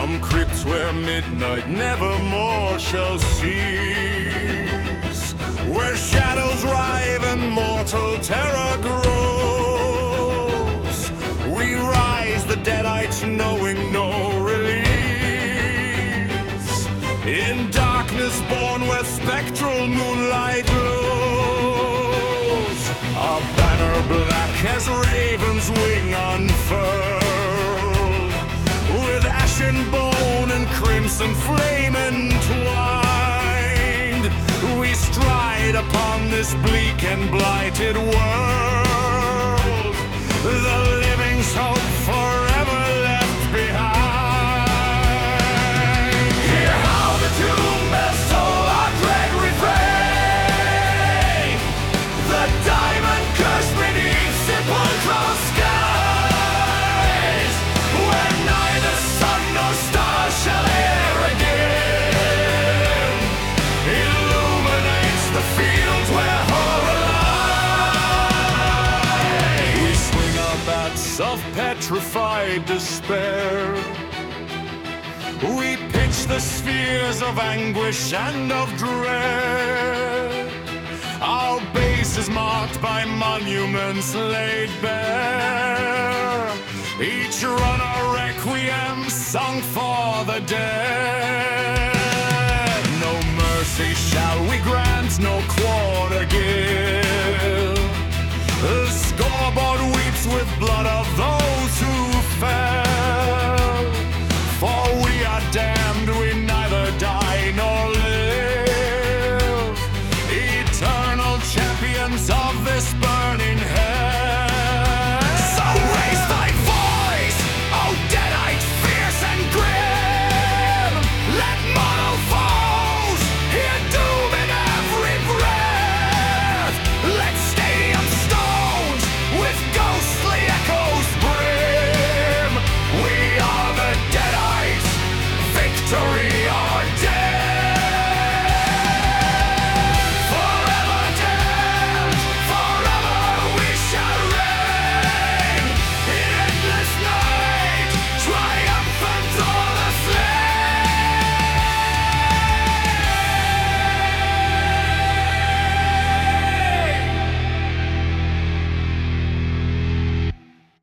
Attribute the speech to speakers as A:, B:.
A: from crypts where midnight nevermore shall cease, where shadows rive and mortal terror grows. We rise, the deadites knowing no release. In darkness born where spectral moonlight glows, our banner black as raven's wing unfurled, with bone and crimson flame entwined. We stride upon this bleak and blighted world. The living's hope of petrified despair. We pitch the spheres of anguish and of dread. Our base is marked by monuments laid bare. Each runner requiem sung for the dead. No mercy shall we grant, no quarter give. The scoreboard weeps with blood whisper